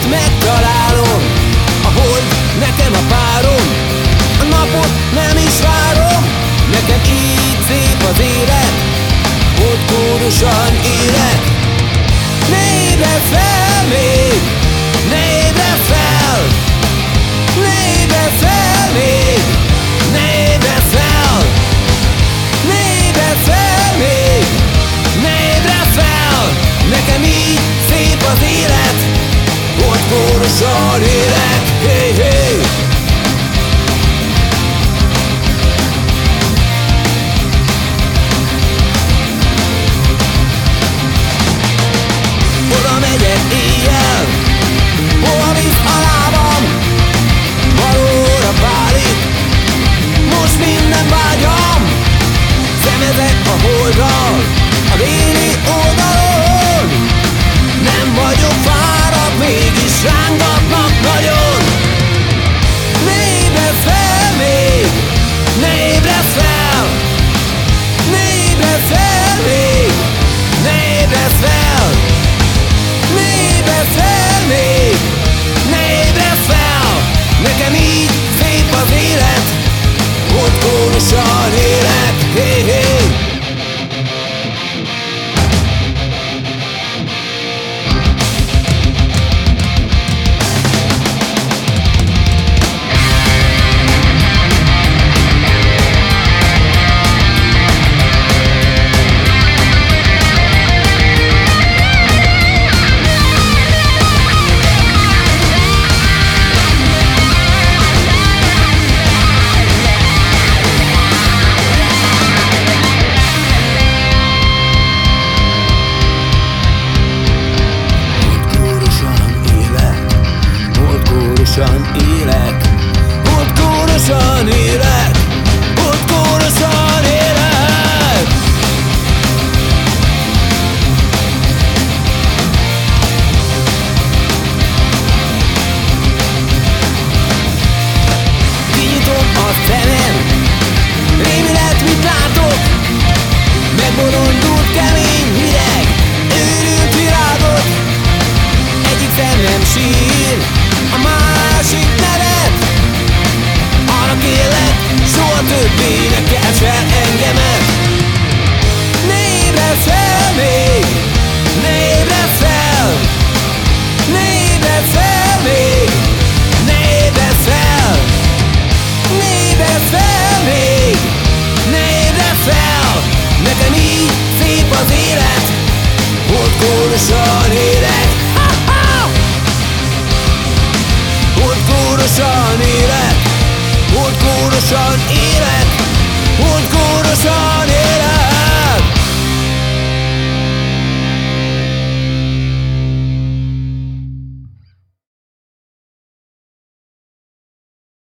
Itt megtalálom A hold nekem a párom A napot nem is várom. Nekem így szép az élet Ott kórusan élet szar hírek, hey, hey. Oda megyek éjjel, hova visz a lábam, valóra válik, most minden vágyam, szemezek a holdal, a déli oldalon. Ott kórosan élek hey, hey. Holdkórosan élek, holdkórosan élek, holdkórosan élek. Fel engemet. Ne ébredsz fel még, ne ébredsz fel. Ne ébredsz fel még, ne ébredsz fel. Ne ébredsz fel még, ne ébredsz fel. Nekem így szép az élet, holdkórosan élek! Holdkórosan élek, holdkórosan élek Un corazón